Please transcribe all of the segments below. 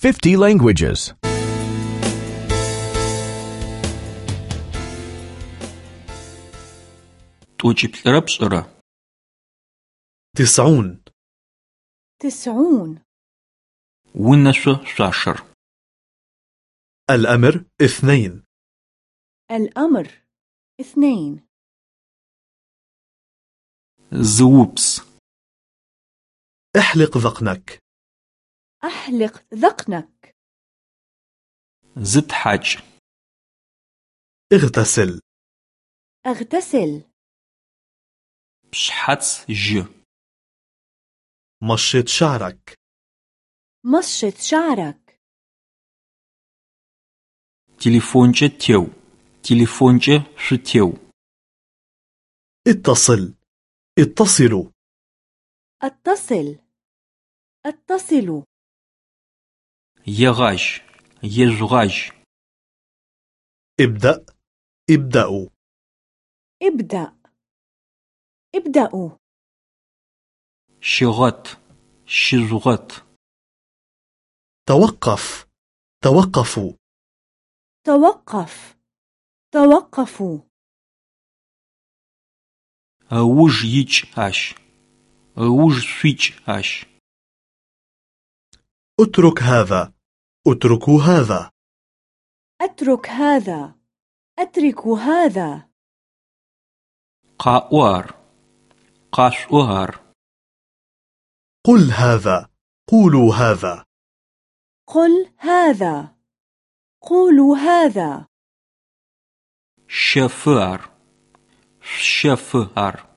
50 languages. 90 90 تسعون. ونشو شاشر الأمر اثنين. الأمر اثنين. زوبس احلق ذقنك. أحلق ذقنك. زد حج اغتسل. اغتسل. بشحات ج مشط شعرك. مشط شعرك. تليفونجه تيو. تليفونجه شتيو اتصل. اتصلوا. اتصل. اتصلوا. يغاش يزغاش. ابدأ ابدأوا. ابدأ ابدأوا. شغط شزغط. توقف توقفوا. توقف توقفوا. أوج يج أش أوج سويج أش اترك هذا. اتركوا هذا. أترك هذا. اترك هذا. قاوار قاشوهر قل هذا. قولوا هذا. قل هذا. قولوا هذا. شفر شفر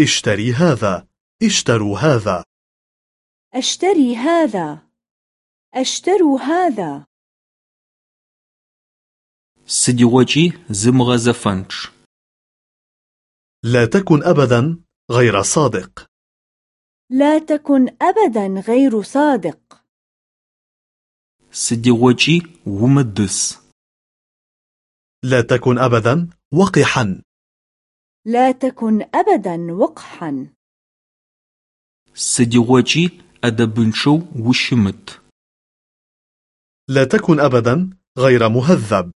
اشتري هذا. اشتروا هذا. أشتري هذا. أشتروا هذا. سديوجي زمغزفنش لا تكن أبدا غير صادق. لا تكن أبدا غير صادق. سديوجي ومدس لا تكن أبدا وقحا. لا تكن أبدا وقحا. سديوجي أدبنشو وشمت لا تكن أبدا غير مهذب.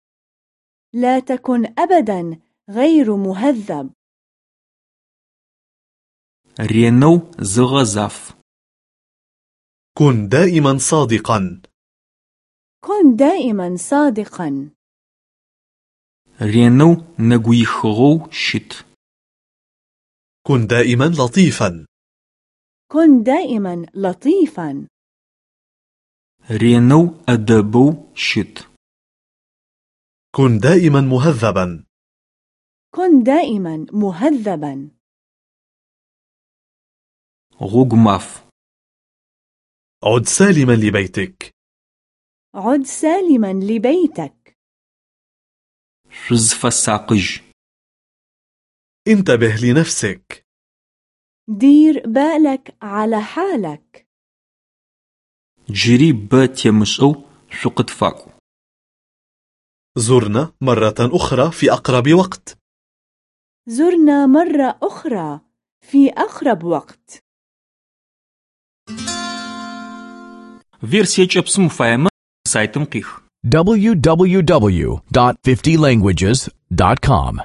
لا تكن أبدا غير مهذب. رينو زغزف كن دائما صادقا. كن دائما صادقا. رينو نغويخغو شيت كن دائما لطيفا. كن دائما لطيفا. رينو أدبو شت كن دائما مهذبا. كن دائما مهذبا. غوغماف عد سالما لبيتك. عد سالما لبيتك. شزف الساقج. انتبه لنفسك. دير بالك على حالك. جري بە تێمشئە و شقت فاكو زرنا مرة أخرى في أقرب وقت زرنا مرة أخرى في أقرب وقت فيرسيج أبسم فايمة سايتم قيخ www.50languages.com